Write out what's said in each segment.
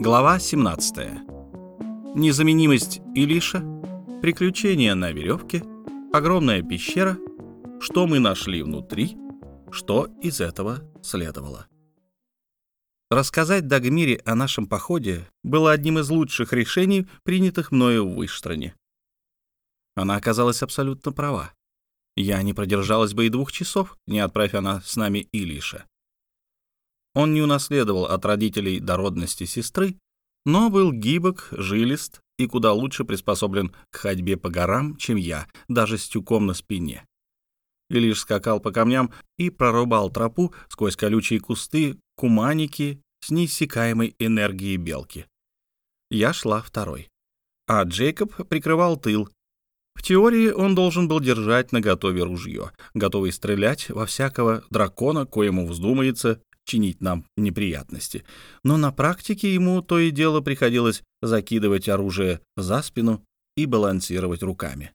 Глава 17. Незаменимость Илиша, приключения на веревке, огромная пещера, что мы нашли внутри, что из этого следовало. Рассказать Дагмире о нашем походе было одним из лучших решений, принятых мною в Выштране. Она оказалась абсолютно права. Я не продержалась бы и двух часов, не отправь она с нами Илиша. Он не унаследовал от родителей дородности сестры, но был гибок, жилист и куда лучше приспособлен к ходьбе по горам, чем я, даже с тюком на спине. Илиш скакал по камням и прорубал тропу сквозь колючие кусты куманики с неиссякаемой энергией белки. Я шла второй. А Джейкоб прикрывал тыл. В теории он должен был держать наготове ружье, готовый стрелять во всякого дракона, коему вздумается чинить нам неприятности. Но на практике ему то и дело приходилось закидывать оружие за спину и балансировать руками.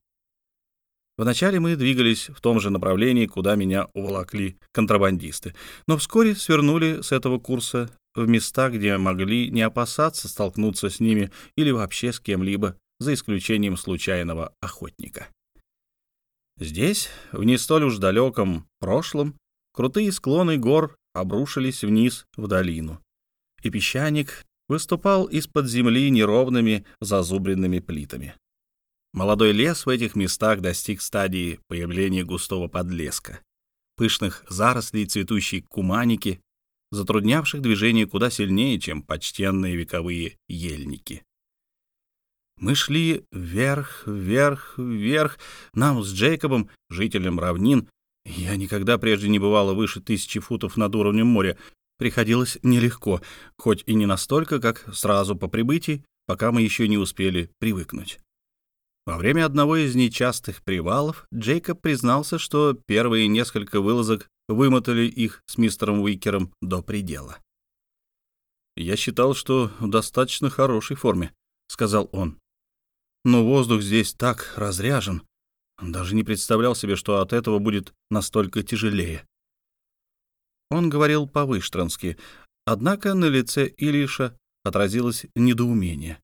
Вначале мы двигались в том же направлении, куда меня уволокли контрабандисты, но вскоре свернули с этого курса в места, где могли не опасаться столкнуться с ними или вообще с кем-либо, за исключением случайного охотника. Здесь, в не столь уж далеком прошлом, крутые склоны гор обрушились вниз в долину, и песчаник выступал из-под земли неровными зазубренными плитами. Молодой лес в этих местах достиг стадии появления густого подлеска, пышных зарослей цветущей куманики, затруднявших движение куда сильнее, чем почтенные вековые ельники. Мы шли вверх, вверх, вверх. Нам с Джейкобом, жителем равнин, я никогда прежде не бывала выше тысячи футов над уровнем моря, приходилось нелегко, хоть и не настолько, как сразу по прибытии, пока мы еще не успели привыкнуть. Во время одного из нечастых привалов Джейкоб признался, что первые несколько вылазок вымотали их с мистером Уикером до предела. «Я считал, что в достаточно хорошей форме», — сказал он. «Но воздух здесь так разряжен. Даже не представлял себе, что от этого будет настолько тяжелее». Он говорил по-выштрански, однако на лице Илиша отразилось недоумение.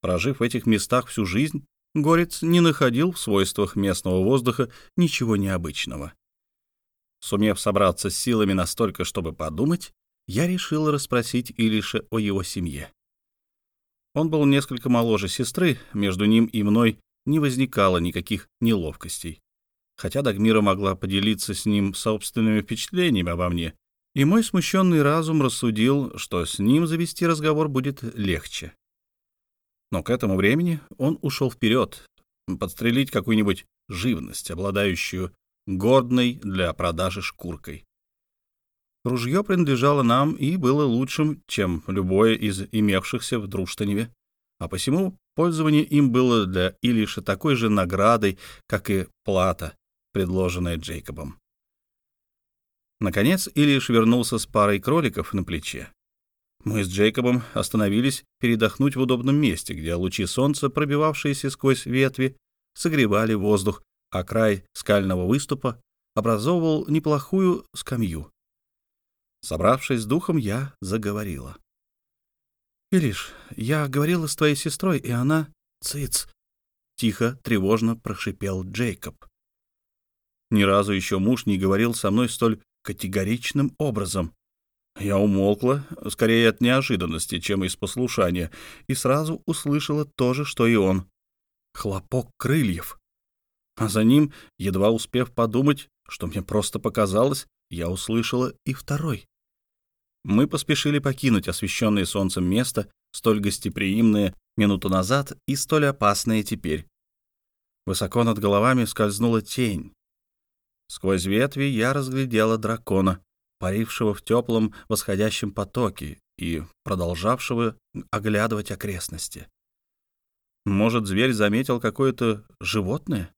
Прожив в этих местах всю жизнь, Горец не находил в свойствах местного воздуха ничего необычного. Сумев собраться с силами настолько, чтобы подумать, я решил расспросить Илиша о его семье. Он был несколько моложе сестры, между ним и мной не возникало никаких неловкостей. Хотя Дагмира могла поделиться с ним собственными впечатлениями обо мне, и мой смущенный разум рассудил, что с ним завести разговор будет легче. Но к этому времени он ушел вперед, подстрелить какую-нибудь живность, обладающую годной для продажи шкуркой. Ружье принадлежало нам и было лучшим, чем любое из имевшихся в Друштаневе, а посему пользование им было для Илиша такой же наградой, как и плата, предложенная Джейкобом. Наконец Илиш вернулся с парой кроликов на плече. Мы с Джейкобом остановились передохнуть в удобном месте, где лучи солнца, пробивавшиеся сквозь ветви, согревали воздух, а край скального выступа образовывал неплохую скамью. Собравшись с духом, я заговорила. «Ириш, я говорила с твоей сестрой, и она... Цыц!» Тихо, тревожно прошипел Джейкоб. Ни разу еще муж не говорил со мной столь категоричным образом. Я умолкла, скорее от неожиданности, чем из послушания, и сразу услышала то же, что и он. Хлопок крыльев. А за ним, едва успев подумать, что мне просто показалось, я услышала и второй. Мы поспешили покинуть освещенное солнцем место, столь гостеприимное минуту назад и столь опасное теперь. Высоко над головами скользнула тень. Сквозь ветви я разглядела дракона парившего в теплом восходящем потоке и продолжавшего оглядывать окрестности. Может, зверь заметил какое-то животное?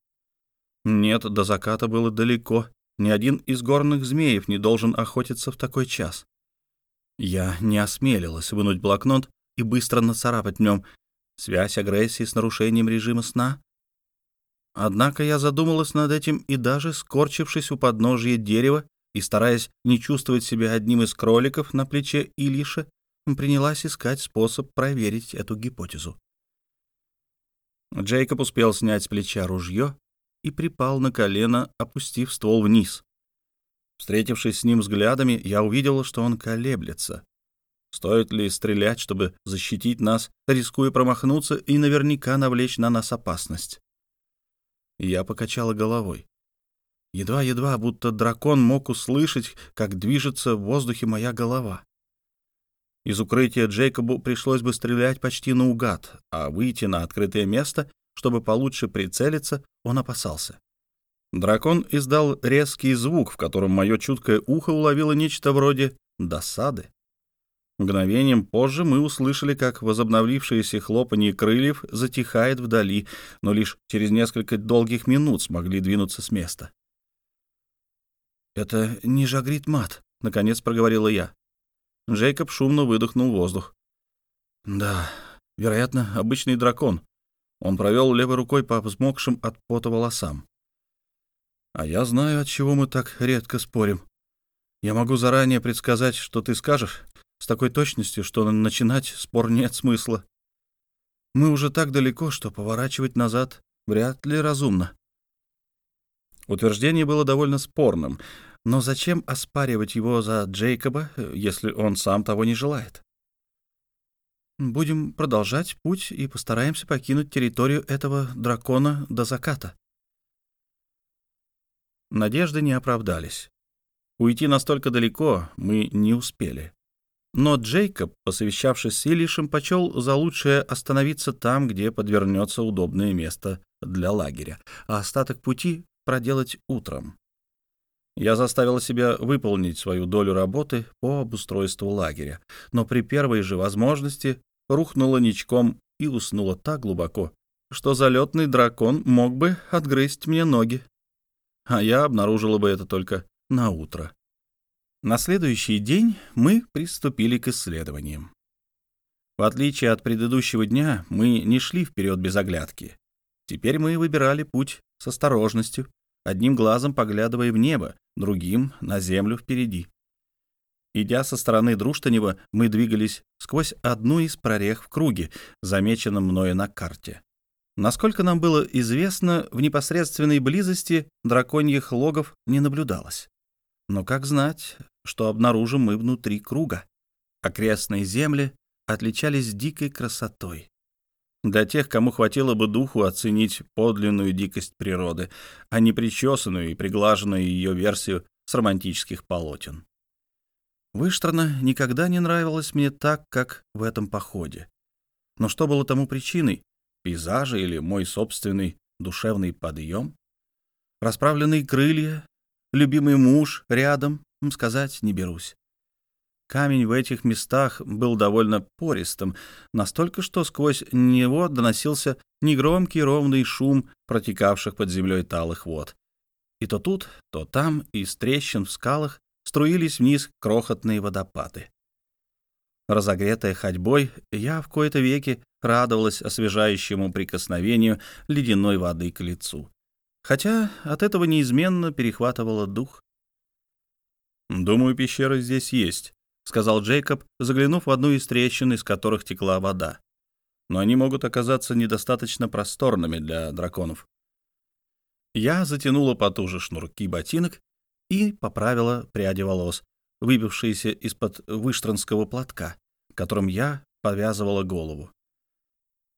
Нет, до заката было далеко. Ни один из горных змеев не должен охотиться в такой час. Я не осмелилась вынуть блокнот и быстро нацарапать в нем связь агрессии с нарушением режима сна. Однако я задумалась над этим и даже, скорчившись у подножия дерева, и, стараясь не чувствовать себя одним из кроликов на плече Ильиша, принялась искать способ проверить эту гипотезу. Джейкоб успел снять с плеча ружье и припал на колено, опустив ствол вниз. Встретившись с ним взглядами, я увидел, что он колеблется. Стоит ли стрелять, чтобы защитить нас, рискуя промахнуться и наверняка навлечь на нас опасность? Я покачала головой. Едва-едва, будто дракон мог услышать, как движется в воздухе моя голова. Из укрытия Джейкобу пришлось бы стрелять почти наугад, а выйти на открытое место, чтобы получше прицелиться, он опасался. Дракон издал резкий звук, в котором мое чуткое ухо уловило нечто вроде досады. Мгновением позже мы услышали, как возобновившееся хлопанье крыльев затихает вдали, но лишь через несколько долгих минут смогли двинуться с места. «Это не жагрит мат», — наконец проговорила я. Джейкоб шумно выдохнул воздух. «Да, вероятно, обычный дракон». Он провел левой рукой по взмокшим от пота волосам. «А я знаю, от чего мы так редко спорим. Я могу заранее предсказать, что ты скажешь, с такой точностью, что начинать спор нет смысла. Мы уже так далеко, что поворачивать назад вряд ли разумно. Утверждение было довольно спорным, но зачем оспаривать его за Джейкоба, если он сам того не желает? Будем продолжать путь и постараемся покинуть территорию этого дракона до заката. Надежды не оправдались. Уйти настолько далеко мы не успели. Но Джейкоб, посовещавшись с Илишем, почел за лучшее остановиться там, где подвернется удобное место для лагеря, а остаток пути проделать утром. Я заставила себя выполнить свою долю работы по обустройству лагеря, но при первой же возможности рухнула ничком и уснула так глубоко, что залетный дракон мог бы отгрызть мне ноги. А я обнаружила бы это только на утро. На следующий день мы приступили к исследованиям. В отличие от предыдущего дня, мы не шли вперед без оглядки. Теперь мы выбирали путь с осторожностью, одним глазом поглядывая в небо, другим — на землю впереди. Идя со стороны Друштанева, мы двигались сквозь одну из прорех в круге, замеченном мною на карте. Насколько нам было известно, в непосредственной близости драконьих логов не наблюдалось. Но как знать, что обнаружим мы внутри круга? Окрестные земли отличались дикой красотой. Для тех, кому хватило бы духу оценить подлинную дикость природы, а не причесанную и приглаженную ее версию с романтических полотен. Выштрана никогда не нравилась мне так, как в этом походе. Но что было тому причиной? Пейзажи или мой собственный душевный подъем? Расправленные крылья любимый муж рядом, сказать не берусь. Камень в этих местах был довольно пористым, настолько, что сквозь него доносился негромкий ровный шум протекавших под землей талых вод. И то тут, то там из трещин в скалах струились вниз крохотные водопады. Разогретая ходьбой, я в кои-то веки радовалась освежающему прикосновению ледяной воды к лицу хотя от этого неизменно перехватывало дух. «Думаю, пещера здесь есть», — сказал Джейкоб, заглянув в одну из трещин, из которых текла вода. «Но они могут оказаться недостаточно просторными для драконов». Я затянула потуже шнурки ботинок и поправила пряди волос, выбившиеся из-под выштранского платка, которым я повязывала голову.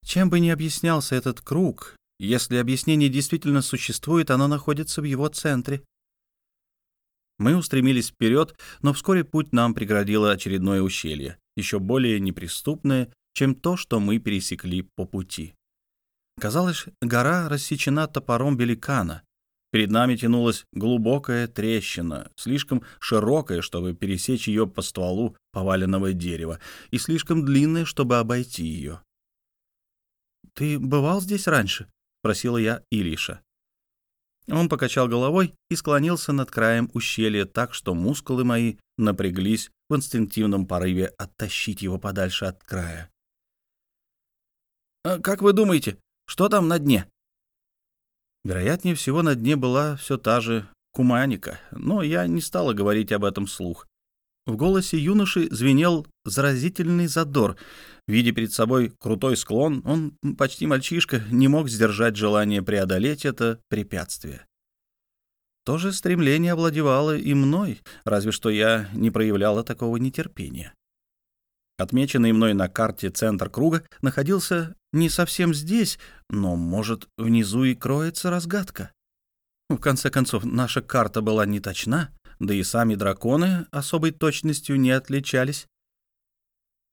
Чем бы ни объяснялся этот круг, если объяснение действительно существует, оно находится в его центре. Мы устремились вперед, но вскоре путь нам преградило очередное ущелье, еще более неприступное, чем то, что мы пересекли по пути. Казалось, гора рассечена топором великана. Перед нами тянулась глубокая трещина, слишком широкая, чтобы пересечь ее по стволу поваленного дерева, и слишком длинная, чтобы обойти ее. «Ты бывал здесь раньше?» — спросила я Илиша. Он покачал головой и склонился над краем ущелья так, что мускулы мои напряглись в инстинктивном порыве оттащить его подальше от края. «А «Как вы думаете, что там на дне?» Вероятнее всего, на дне была все та же куманика, но я не стала говорить об этом слух. В голосе юноши звенел заразительный задор. Видя перед собой крутой склон, он, почти мальчишка, не мог сдержать желание преодолеть это препятствие. То же стремление овладевало и мной, разве что я не проявляла такого нетерпения. Отмеченный мной на карте центр круга находился не совсем здесь, но, может, внизу и кроется разгадка. В конце концов, наша карта была не точна, да и сами драконы особой точностью не отличались.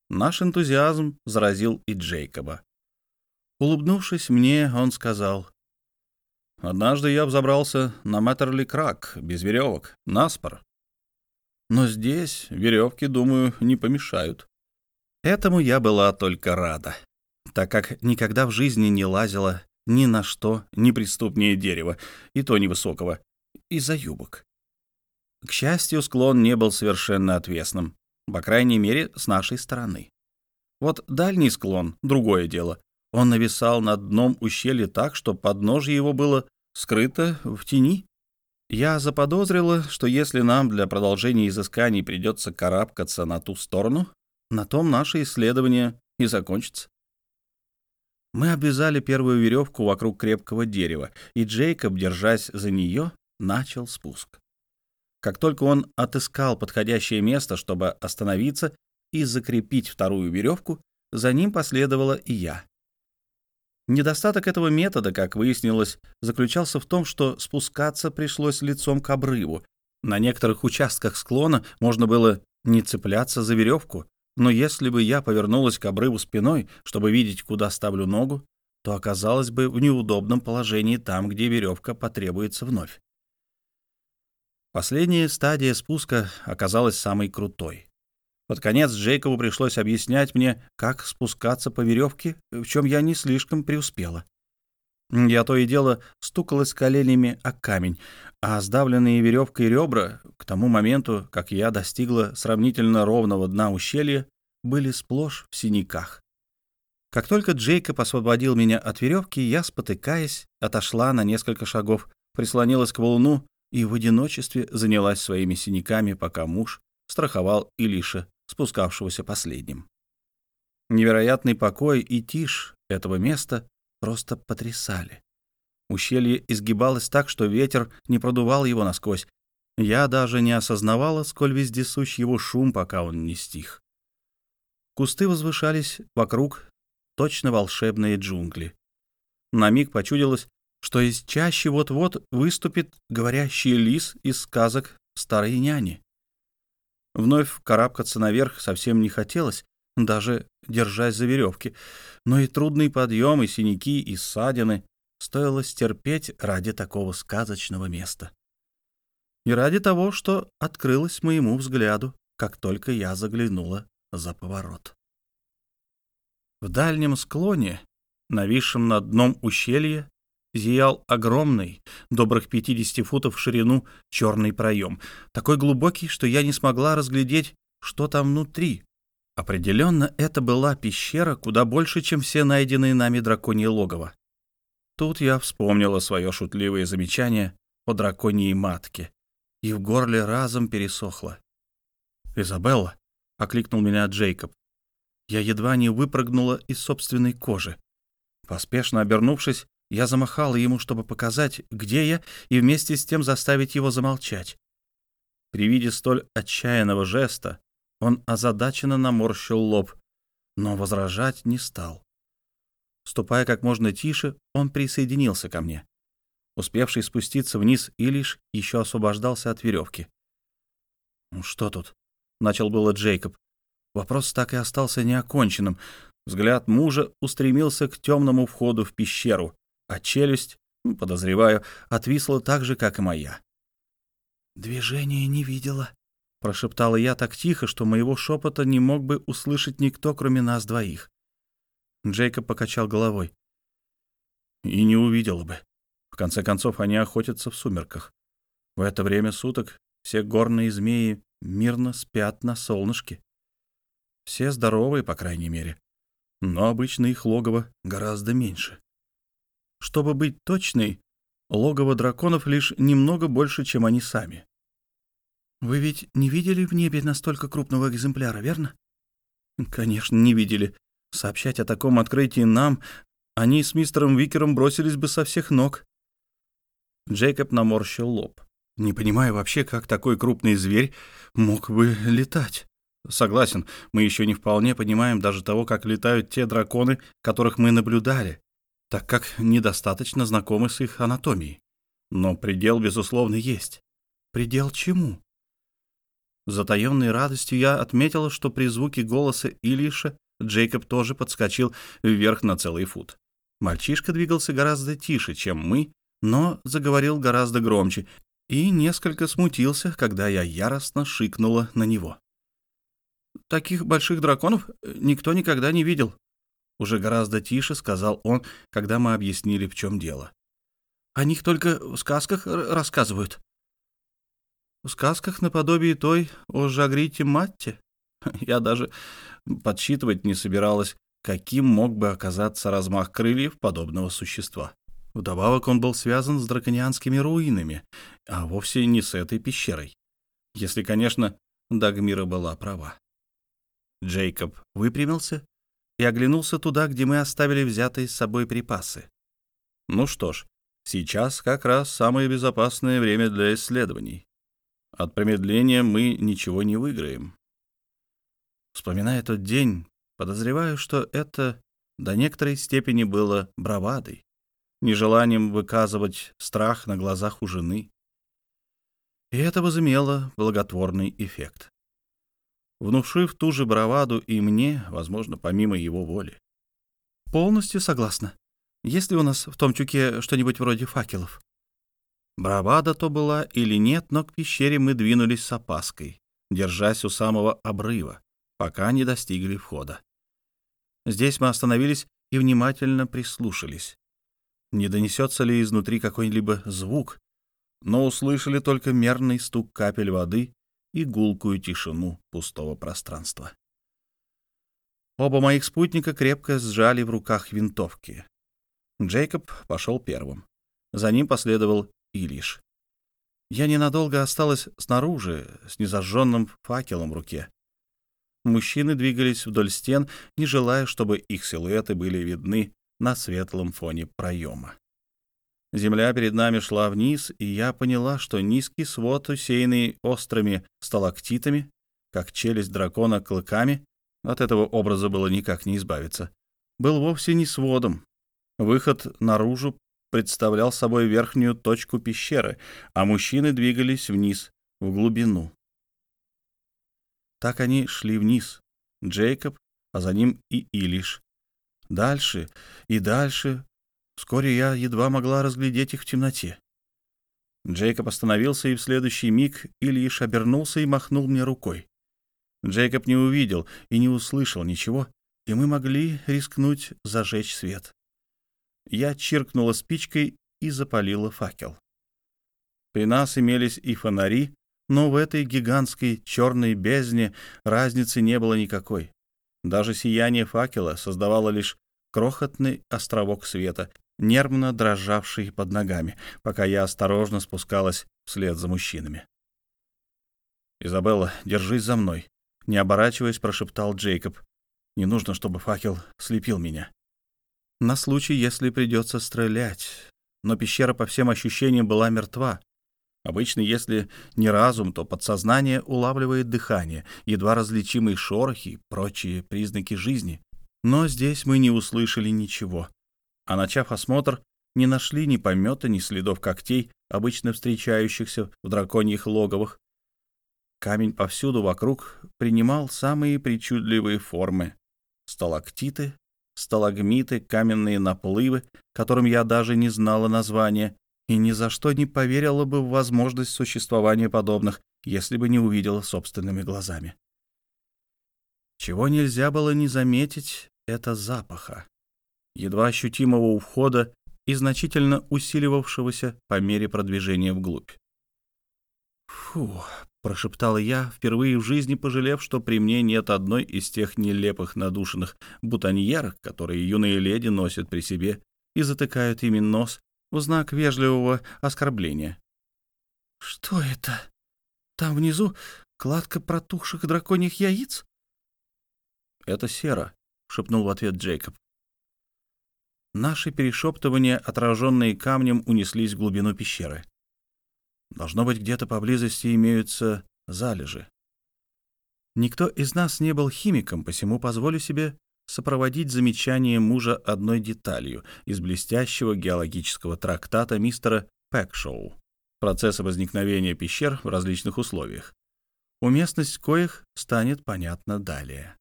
Наш энтузиазм заразил и Джейкоба. Улыбнувшись мне, он сказал, «Однажды я взобрался на Маттерли Крак, без веревок, наспор. Но здесь веревки, думаю, не помешают». Этому я была только рада, так как никогда в жизни не лазила ни на что неприступнее дерева, и то невысокого, из-за юбок. К счастью, склон не был совершенно отвесным, по крайней мере, с нашей стороны. Вот дальний склон — другое дело. Он нависал над дном ущелья так, что подножье его было скрыто в тени. Я заподозрила, что если нам для продолжения изысканий придется карабкаться на ту сторону, на том наше исследование и закончится. Мы обвязали первую веревку вокруг крепкого дерева, и Джейкоб, держась за нее, начал спуск. Как только он отыскал подходящее место, чтобы остановиться и закрепить вторую веревку, за ним последовала и я. Недостаток этого метода, как выяснилось, заключался в том, что спускаться пришлось лицом к обрыву. На некоторых участках склона можно было не цепляться за веревку, но если бы я повернулась к обрыву спиной, чтобы видеть, куда ставлю ногу, то оказалась бы в неудобном положении там, где веревка потребуется вновь. Последняя стадия спуска оказалась самой крутой. Под конец Джейкову пришлось объяснять мне, как спускаться по веревке, в чем я не слишком преуспела. Я то и дело стукалась коленями о камень, а сдавленные веревкой ребра к тому моменту, как я достигла сравнительно ровного дна ущелья, были сплошь в синяках. Как только Джейкоб освободил меня от веревки, я, спотыкаясь, отошла на несколько шагов, прислонилась к волну и в одиночестве занялась своими синяками, пока муж страховал Илиша, спускавшегося последним. Невероятный покой и тишь этого места просто потрясали. Ущелье изгибалось так, что ветер не продувал его насквозь. Я даже не осознавала, сколь вездесущ его шум, пока он не стих. Кусты возвышались вокруг, точно волшебные джунгли. На миг почудилось, что из чаще вот-вот выступит говорящий лис из сказок старой няни. Вновь карабкаться наверх совсем не хотелось, даже держась за веревки, но и трудный подъем, и синяки, и ссадины стоило стерпеть ради такого сказочного места. И ради того, что открылось моему взгляду, как только я заглянула за поворот. В дальнем склоне, нависшем над дном ущелья, зиял огромный, добрых 50 футов в ширину, черный проем, такой глубокий, что я не смогла разглядеть, что там внутри. Определенно, это была пещера куда больше, чем все найденные нами драконьи логово. Тут я вспомнила свое шутливое замечание о драконьей матке, и в горле разом пересохло. «Изабелла!» — окликнул меня Джейкоб. Я едва не выпрыгнула из собственной кожи. Поспешно обернувшись, я замахала ему, чтобы показать, где я, и вместе с тем заставить его замолчать. При виде столь отчаянного жеста он озадаченно наморщил лоб, но возражать не стал. Ступая как можно тише, он присоединился ко мне. Успевший спуститься вниз, Илиш еще освобождался от веревки. «Ну что тут?» — начал было Джейкоб. Вопрос так и остался неоконченным. Взгляд мужа устремился к темному входу в пещеру, а челюсть, подозреваю, отвисла так же, как и моя. «Движения не видела», — прошептала я так тихо, что моего шепота не мог бы услышать никто, кроме нас двоих. Джейкоб покачал головой. «И не увидела бы. В конце концов, они охотятся в сумерках. В это время суток все горные змеи мирно спят на солнышке. Все здоровые, по крайней мере. Но обычно их логово гораздо меньше. Чтобы быть точной, логово драконов лишь немного больше, чем они сами. «Вы ведь не видели в небе настолько крупного экземпляра, верно?» «Конечно, не видели. Сообщать о таком открытии нам, они с мистером Викером бросились бы со всех ног». Джейкоб наморщил лоб. «Не понимаю вообще, как такой крупный зверь мог бы летать». «Согласен, мы еще не вполне понимаем даже того, как летают те драконы, которых мы наблюдали, так как недостаточно знакомы с их анатомией. Но предел, безусловно, есть». «Предел чему?» Затаенной радостью я отметила, что при звуке голоса Илиша Джейкоб тоже подскочил вверх на целый фут. Мальчишка двигался гораздо тише, чем мы, но заговорил гораздо громче и несколько смутился, когда я яростно шикнула на него. «Таких больших драконов никто никогда не видел», — уже гораздо тише сказал он, когда мы объяснили, в чем дело. «О них только в сказках рассказывают». В сказках наподобие той о Жагрите Матте я даже подсчитывать не собиралась, каким мог бы оказаться размах крыльев подобного существа. Вдобавок он был связан с драконианскими руинами, а вовсе не с этой пещерой. Если, конечно, Дагмира была права. Джейкоб выпрямился и оглянулся туда, где мы оставили взятые с собой припасы. Ну что ж, сейчас как раз самое безопасное время для исследований. От промедления мы ничего не выиграем. Вспоминая тот день, подозреваю, что это до некоторой степени было бравадой, нежеланием выказывать страх на глазах у жены. И это возымело благотворный эффект, внушив ту же браваду и мне, возможно, помимо его воли. «Полностью согласна. Есть ли у нас в том тюке что-нибудь вроде факелов?» Бравада то была или нет, но к пещере мы двинулись с опаской, держась у самого обрыва, пока не достигли входа. Здесь мы остановились и внимательно прислушались. Не донесется ли изнутри какой-либо звук, но услышали только мерный стук капель воды и гулкую тишину пустого пространства. Оба моих спутника крепко сжали в руках винтовки. Джейкоб пошел первым. За ним последовал и лишь. Я ненадолго осталась снаружи с незажженным факелом в руке. Мужчины двигались вдоль стен, не желая, чтобы их силуэты были видны на светлом фоне проема. Земля перед нами шла вниз, и я поняла, что низкий свод, усеянный острыми сталактитами, как челюсть дракона клыками, от этого образа было никак не избавиться, был вовсе не сводом. Выход наружу представлял собой верхнюю точку пещеры, а мужчины двигались вниз, в глубину. Так они шли вниз. Джейкоб, а за ним и Илиш. Дальше и дальше. Вскоре я едва могла разглядеть их в темноте. Джейкоб остановился, и в следующий миг Ильиш обернулся и махнул мне рукой. Джейкоб не увидел и не услышал ничего, и мы могли рискнуть зажечь свет. Я чиркнула спичкой и запалила факел. При нас имелись и фонари, но в этой гигантской черной бездне разницы не было никакой. Даже сияние факела создавало лишь крохотный островок света, нервно дрожавший под ногами, пока я осторожно спускалась вслед за мужчинами. «Изабелла, держись за мной», — не оборачиваясь, прошептал Джейкоб. «Не нужно, чтобы факел слепил меня» на случай, если придется стрелять. Но пещера, по всем ощущениям, была мертва. Обычно, если не разум, то подсознание улавливает дыхание, едва различимые шорохи и прочие признаки жизни. Но здесь мы не услышали ничего. А начав осмотр, не нашли ни помета, ни следов когтей, обычно встречающихся в драконьих логовах. Камень повсюду вокруг принимал самые причудливые формы. Сталактиты, сталагмиты, каменные наплывы, которым я даже не знала названия, и ни за что не поверила бы в возможность существования подобных, если бы не увидела собственными глазами. Чего нельзя было не заметить, это запаха, едва ощутимого у входа и значительно усиливавшегося по мере продвижения вглубь. Фу, прошептал я, впервые в жизни пожалев, что при мне нет одной из тех нелепых надушенных бутоньерок, которые юные леди носят при себе и затыкают ими нос, в знак вежливого оскорбления. «Что это? Там внизу кладка протухших драконьих яиц?» «Это сера», — шепнул в ответ Джейкоб. Наши перешептывания, отраженные камнем, унеслись в глубину пещеры. Должно быть, где-то поблизости имеются залежи. Никто из нас не был химиком, посему позволю себе сопроводить замечание мужа одной деталью из блестящего геологического трактата мистера Пэкшоу «Процессы возникновения пещер в различных условиях», уместность коих станет понятна далее.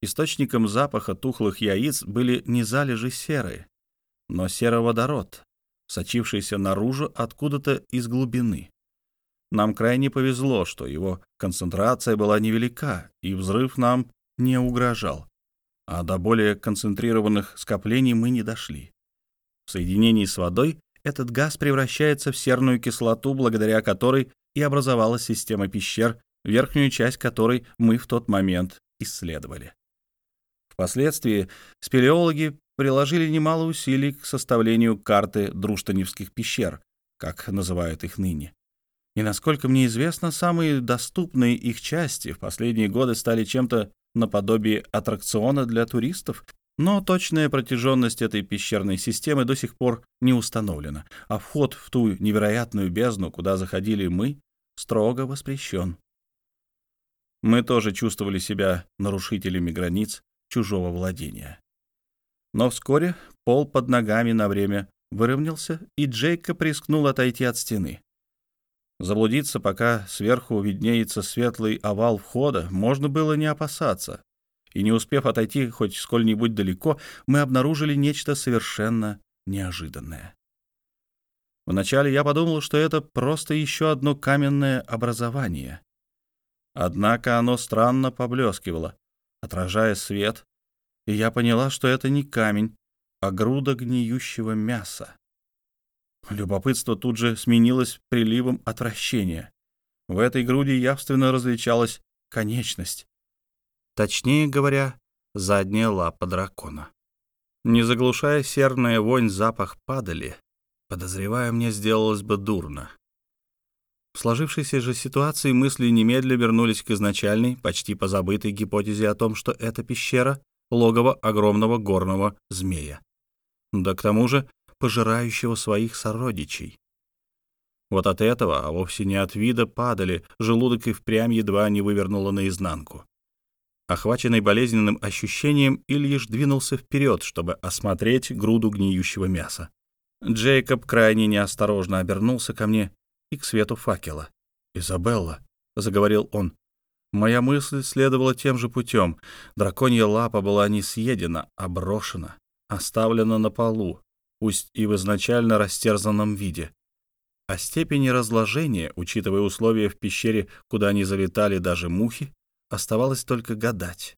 Источником запаха тухлых яиц были не залежи серы, но сероводород, сочившийся наружу откуда-то из глубины. Нам крайне повезло, что его концентрация была невелика, и взрыв нам не угрожал, а до более концентрированных скоплений мы не дошли. В соединении с водой этот газ превращается в серную кислоту, благодаря которой и образовалась система пещер, верхнюю часть которой мы в тот момент исследовали. Впоследствии спелеологи приложили немало усилий к составлению карты Друштаневских пещер, как называют их ныне. И, насколько мне известно, самые доступные их части в последние годы стали чем-то наподобие аттракциона для туристов, но точная протяженность этой пещерной системы до сих пор не установлена, а вход в ту невероятную бездну, куда заходили мы, строго воспрещен. Мы тоже чувствовали себя нарушителями границ чужого владения. Но вскоре пол под ногами на время выровнялся, и Джейкоб рискнул отойти от стены. Заблудиться, пока сверху виднеется светлый овал входа, можно было не опасаться. И не успев отойти хоть сколь-нибудь далеко, мы обнаружили нечто совершенно неожиданное. Вначале я подумал, что это просто еще одно каменное образование. Однако оно странно поблескивало, отражая свет, и я поняла, что это не камень, а груда гниющего мяса. Любопытство тут же сменилось приливом отвращения. В этой груди явственно различалась конечность. Точнее говоря, задняя лапа дракона. Не заглушая серная вонь запах падали, подозревая, мне сделалось бы дурно. В сложившейся же ситуации мысли немедля вернулись к изначальной, почти позабытой гипотезе о том, что эта пещера — логово огромного горного змея. Да к тому же пожирающего своих сородичей. Вот от этого, а вовсе не от вида, падали, желудок и впрямь едва не вывернуло наизнанку. Охваченный болезненным ощущением, Ильиш двинулся вперед, чтобы осмотреть груду гниющего мяса. Джейкоб крайне неосторожно обернулся ко мне и к свету факела. «Изабелла», — заговорил он, — «моя мысль следовала тем же путем. Драконья лапа была не съедена, а брошена, оставлена на полу, пусть и в изначально растерзанном виде. О степени разложения, учитывая условия в пещере, куда не залетали даже мухи, оставалось только гадать.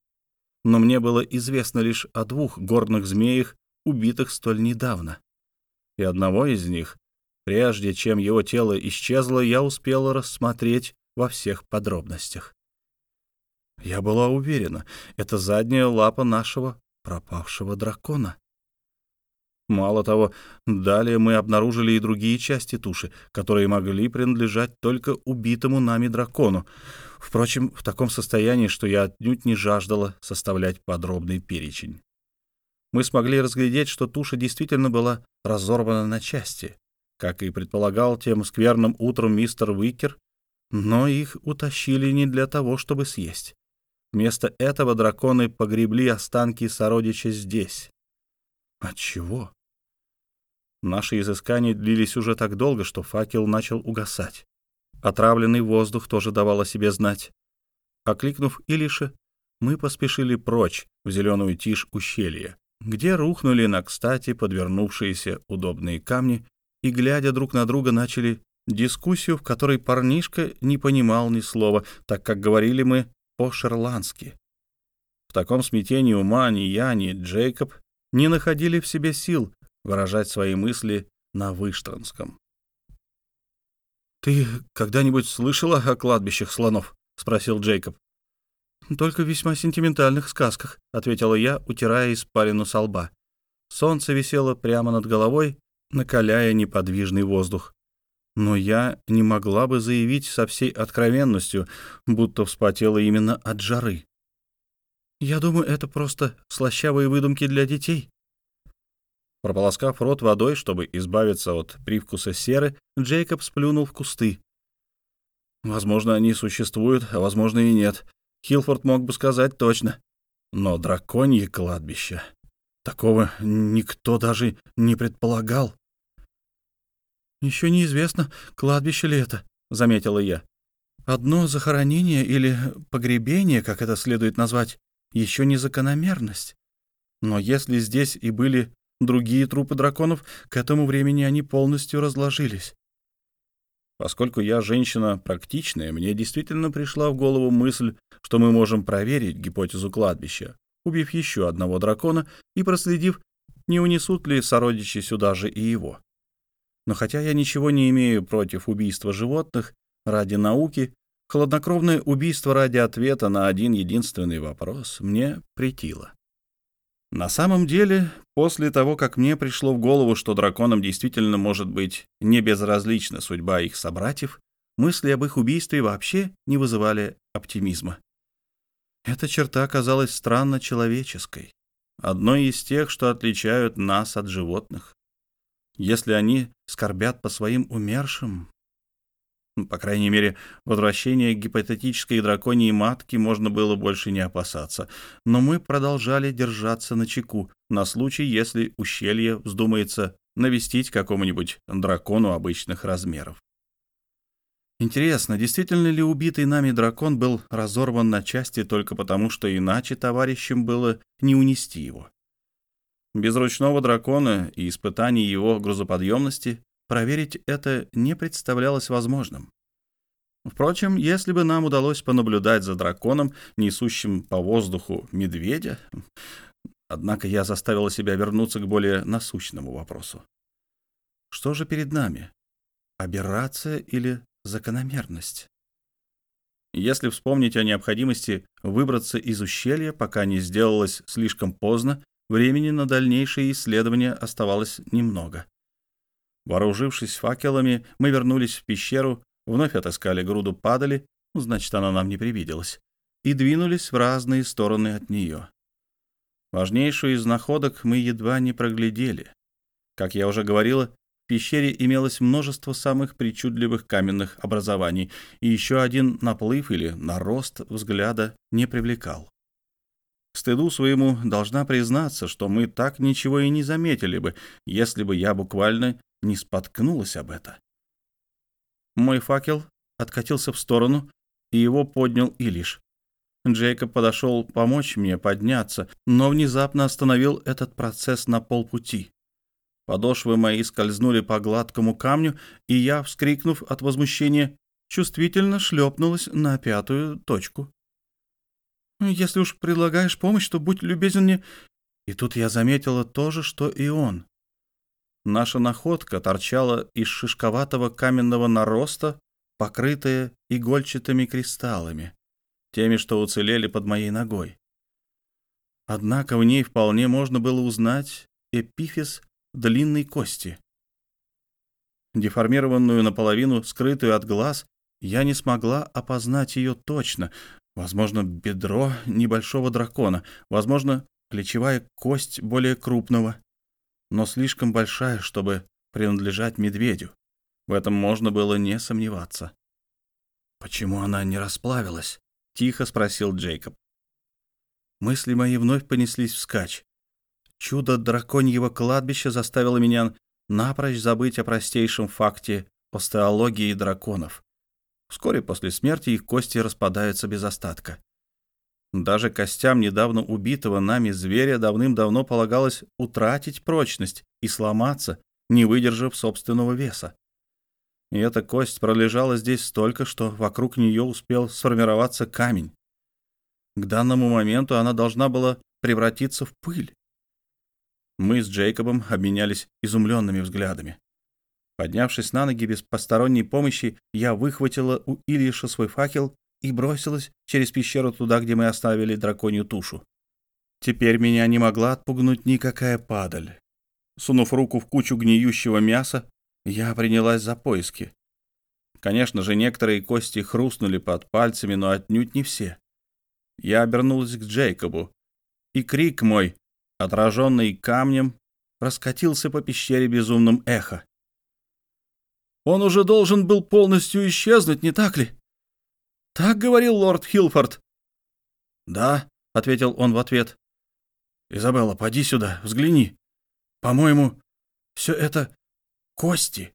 Но мне было известно лишь о двух горных змеях, убитых столь недавно. И одного из них, прежде чем его тело исчезло, я успела рассмотреть во всех подробностях. Я была уверена, это задняя лапа нашего пропавшего дракона. Мало того, далее мы обнаружили и другие части туши, которые могли принадлежать только убитому нами дракону. Впрочем, в таком состоянии, что я отнюдь не жаждала составлять подробный перечень. Мы смогли разглядеть, что туша действительно была разорвана на части, как и предполагал тем скверным утром мистер Уикер, но их утащили не для того, чтобы съесть. Вместо этого драконы погребли останки сородича здесь. От чего? Наши изыскания длились уже так долго, что факел начал угасать. Отравленный воздух тоже давал о себе знать. Окликнув Илиша, мы поспешили прочь в зеленую тишь ущелья, где рухнули на кстати подвернувшиеся удобные камни и, глядя друг на друга, начали дискуссию, в которой парнишка не понимал ни слова, так как говорили мы по-шерландски. В таком смятении ума ни я, ни Джейкоб не находили в себе сил выражать свои мысли на Выштранском. «Ты когда-нибудь слышала о кладбищах слонов?» — спросил Джейкоб. «Только в весьма сентиментальных сказках», — ответила я, утирая испарину со лба. Солнце висело прямо над головой, накаляя неподвижный воздух. Но я не могла бы заявить со всей откровенностью, будто вспотела именно от жары. «Я думаю, это просто слащавые выдумки для детей». Прополоскав рот водой, чтобы избавиться от привкуса серы, Джейкоб сплюнул в кусты. Возможно, они существуют, а возможно и нет. Хилфорд мог бы сказать точно. Но драконье кладбище... Такого никто даже не предполагал. «Еще неизвестно, кладбище ли это», — заметила я. «Одно захоронение или погребение, как это следует назвать, еще не закономерность. Но если здесь и были другие трупы драконов, к этому времени они полностью разложились. Поскольку я женщина практичная, мне действительно пришла в голову мысль, что мы можем проверить гипотезу кладбища, убив еще одного дракона и проследив, не унесут ли сородичи сюда же и его. Но хотя я ничего не имею против убийства животных ради науки, хладнокровное убийство ради ответа на один единственный вопрос мне претило. На самом деле, после того, как мне пришло в голову, что драконам действительно может быть не безразлична судьба их собратьев, мысли об их убийстве вообще не вызывали оптимизма. Эта черта казалась странно человеческой, одной из тех, что отличают нас от животных. Если они скорбят по своим умершим, по крайней мере, возвращения гипотетической драконьей матки можно было больше не опасаться. Но мы продолжали держаться на чеку на случай, если ущелье вздумается навестить какому-нибудь дракону обычных размеров. Интересно, действительно ли убитый нами дракон был разорван на части только потому, что иначе товарищам было не унести его? Без ручного дракона и испытаний его грузоподъемности проверить это не представлялось возможным. Впрочем, если бы нам удалось понаблюдать за драконом, несущим по воздуху медведя... Однако я заставила себя вернуться к более насущному вопросу. Что же перед нами? Аберрация или закономерность? Если вспомнить о необходимости выбраться из ущелья, пока не сделалось слишком поздно, времени на дальнейшие исследования оставалось немного. Вооружившись факелами, мы вернулись в пещеру, вновь отыскали груду падали, значит, она нам не привиделась, и двинулись в разные стороны от нее. Важнейшую из находок мы едва не проглядели. Как я уже говорила, в пещере имелось множество самых причудливых каменных образований, и еще один наплыв или нарост взгляда не привлекал. К стыду своему должна признаться, что мы так ничего и не заметили бы, если бы я буквально не споткнулась об это. Мой факел откатился в сторону, и его поднял Илиш. Джейкоб подошел помочь мне подняться, но внезапно остановил этот процесс на полпути. Подошвы мои скользнули по гладкому камню, и я, вскрикнув от возмущения, чувствительно шлепнулась на пятую точку. «Если уж предлагаешь помощь, то будь любезен мне...» И тут я заметила то же, что и он. Наша находка торчала из шишковатого каменного нароста, покрытая игольчатыми кристаллами, теми, что уцелели под моей ногой. Однако в ней вполне можно было узнать эпифиз длинной кости. Деформированную наполовину, скрытую от глаз, я не смогла опознать ее точно. Возможно, бедро небольшого дракона, возможно, плечевая кость более крупного но слишком большая, чтобы принадлежать медведю. В этом можно было не сомневаться. «Почему она не расплавилась?» — тихо спросил Джейкоб. Мысли мои вновь понеслись вскачь. Чудо драконьего кладбища заставило меня напрочь забыть о простейшем факте остеологии драконов. Вскоре после смерти их кости распадаются без остатка. Даже костям недавно убитого нами зверя давным-давно полагалось утратить прочность и сломаться, не выдержав собственного веса. И эта кость пролежала здесь столько, что вокруг нее успел сформироваться камень. К данному моменту она должна была превратиться в пыль. Мы с Джейкобом обменялись изумленными взглядами. Поднявшись на ноги без посторонней помощи, я выхватила у Ильиша свой факел и бросилась через пещеру туда, где мы оставили драконью тушу. Теперь меня не могла отпугнуть никакая падаль. Сунув руку в кучу гниющего мяса, я принялась за поиски. Конечно же, некоторые кости хрустнули под пальцами, но отнюдь не все. Я обернулась к Джейкобу, и крик мой, отраженный камнем, раскатился по пещере безумным эхо. «Он уже должен был полностью исчезнуть, не так ли?» «Так говорил лорд Хилфорд». «Да», — ответил он в ответ. «Изабелла, поди сюда, взгляни. По-моему, все это кости».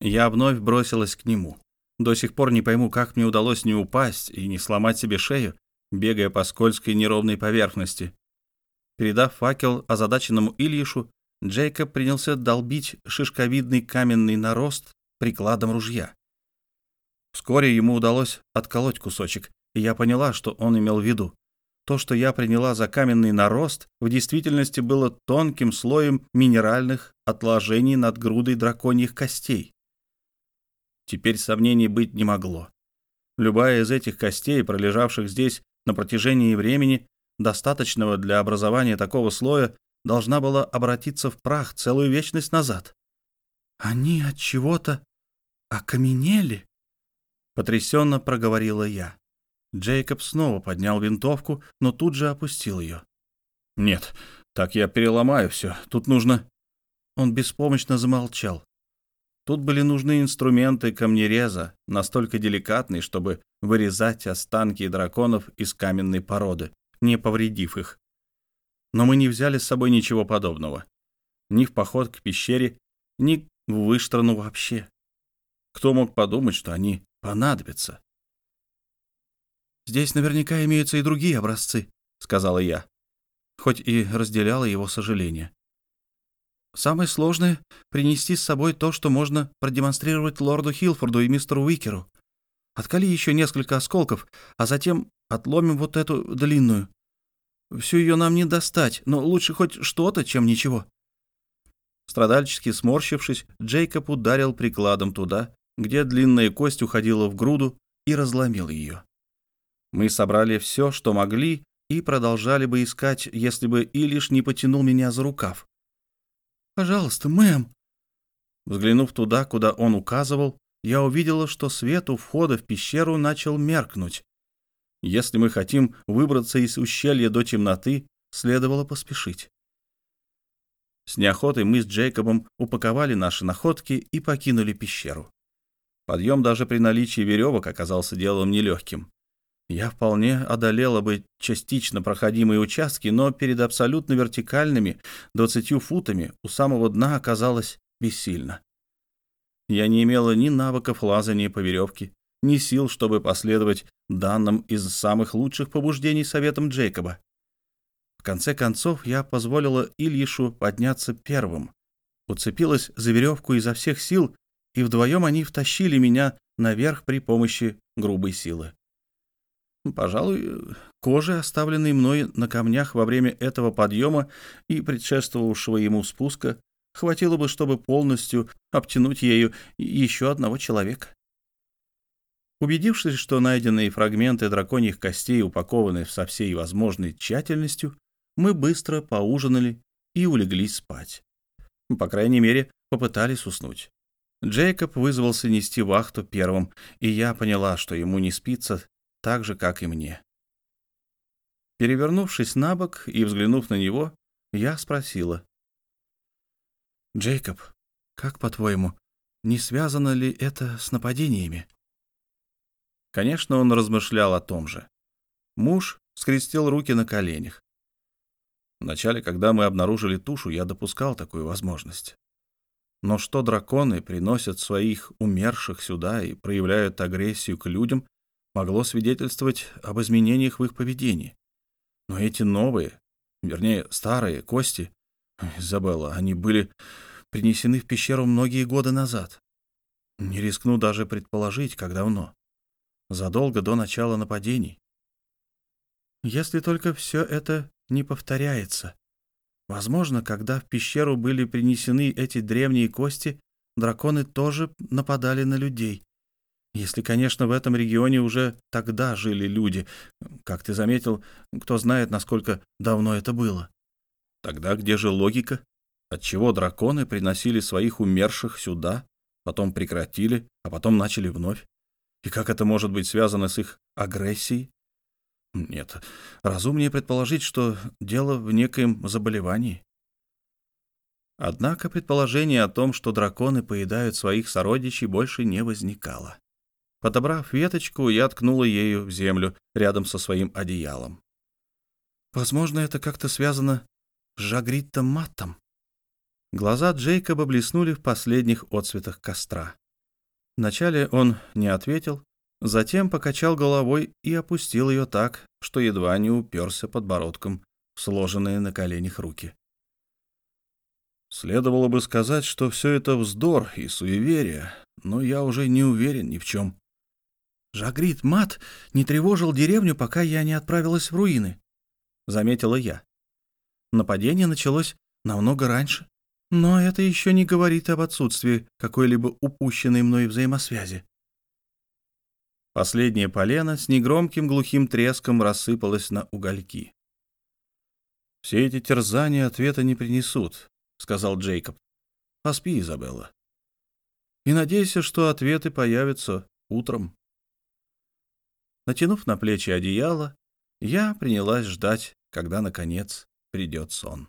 Я вновь бросилась к нему. До сих пор не пойму, как мне удалось не упасть и не сломать себе шею, бегая по скользкой неровной поверхности. Передав факел озадаченному Ильишу, Джейкоб принялся долбить шишковидный каменный нарост прикладом ружья. Вскоре ему удалось отколоть кусочек, и я поняла, что он имел в виду. То, что я приняла за каменный нарост, в действительности было тонким слоем минеральных отложений над грудой драконьих костей. Теперь сомнений быть не могло. Любая из этих костей, пролежавших здесь на протяжении времени, достаточного для образования такого слоя, должна была обратиться в прах целую вечность назад. «Они от чего-то окаменели?» — потрясенно проговорила я. Джейкоб снова поднял винтовку, но тут же опустил ее. «Нет, так я переломаю все. Тут нужно...» Он беспомощно замолчал. Тут были нужны инструменты камнереза, настолько деликатные, чтобы вырезать останки драконов из каменной породы, не повредив их. Но мы не взяли с собой ничего подобного. Ни в поход к пещере, ни в выштрану вообще. Кто мог подумать, что они понадобятся? «Здесь наверняка имеются и другие образцы», — сказала я, хоть и разделяла его сожаление. «Самое сложное — принести с собой то, что можно продемонстрировать лорду Хилфорду и мистеру Уикеру. Откали еще несколько осколков, а затем отломим вот эту длинную. Всю ее нам не достать, но лучше хоть что-то, чем ничего». Страдальчески сморщившись, Джейкоб ударил прикладом туда, где длинная кость уходила в груду, и разломил ее. Мы собрали все, что могли, и продолжали бы искать, если бы Илиш не потянул меня за рукав. «Пожалуйста, мэм!» Взглянув туда, куда он указывал, я увидела, что свет у входа в пещеру начал меркнуть. Если мы хотим выбраться из ущелья до темноты, следовало поспешить. С неохотой мы с Джейкобом упаковали наши находки и покинули пещеру. Подъем даже при наличии веревок оказался делом нелегким. Я вполне одолела бы частично проходимые участки, но перед абсолютно вертикальными двадцатью футами у самого дна оказалось бессильно. Я не имела ни навыков лазания по веревке, ни сил, чтобы последовать данным из самых лучших побуждений советом Джейкоба. В конце концов, я позволила Ильишу подняться первым, уцепилась за веревку изо всех сил, и вдвоем они втащили меня наверх при помощи грубой силы. Пожалуй, кожи, оставленной мной на камнях во время этого подъема и предшествовавшего ему спуска, хватило бы, чтобы полностью обтянуть ею еще одного человека. Убедившись, что найденные фрагменты драконьих костей упакованы со всей возможной тщательностью, мы быстро поужинали и улеглись спать. По крайней мере, попытались уснуть. Джейкоб вызвался нести вахту первым, и я поняла, что ему не спится так же, как и мне. Перевернувшись на бок и взглянув на него, я спросила. «Джейкоб, как по-твоему, не связано ли это с нападениями?» Конечно, он размышлял о том же. Муж скрестил руки на коленях. Вначале, когда мы обнаружили тушу, я допускал такую возможность. Но что драконы приносят своих умерших сюда и проявляют агрессию к людям, могло свидетельствовать об изменениях в их поведении. Но эти новые, вернее, старые кости, Изабелла, они были принесены в пещеру многие годы назад. Не рискну даже предположить, как давно. Задолго до начала нападений. Если только все это не повторяется. Возможно, когда в пещеру были принесены эти древние кости, драконы тоже нападали на людей. Если, конечно, в этом регионе уже тогда жили люди. Как ты заметил, кто знает, насколько давно это было. Тогда где же логика? Отчего драконы приносили своих умерших сюда, потом прекратили, а потом начали вновь? И как это может быть связано с их агрессией? Нет, разумнее предположить, что дело в некоем заболевании. Однако предположение о том, что драконы поедают своих сородичей, больше не возникало. Подобрав веточку, я ткнула ею в землю рядом со своим одеялом. Возможно, это как-то связано с Жагриттом Маттом. Глаза Джейкоба блеснули в последних отсветах костра. Вначале он не ответил, затем покачал головой и опустил ее так, что едва не уперся подбородком в сложенные на коленях руки. Следовало бы сказать, что все это вздор и суеверие, но я уже не уверен ни в чем. Жагрит Мат не тревожил деревню, пока я не отправилась в руины, — заметила я. Нападение началось намного раньше. Но это еще не говорит об отсутствии какой-либо упущенной мной взаимосвязи. Последнее полено с негромким глухим треском рассыпалось на угольки. «Все эти терзания ответа не принесут», — сказал Джейкоб. «Поспи, Изабелла. И надейся, что ответы появятся утром». Натянув на плечи одеяло, я принялась ждать, когда, наконец, придет сон.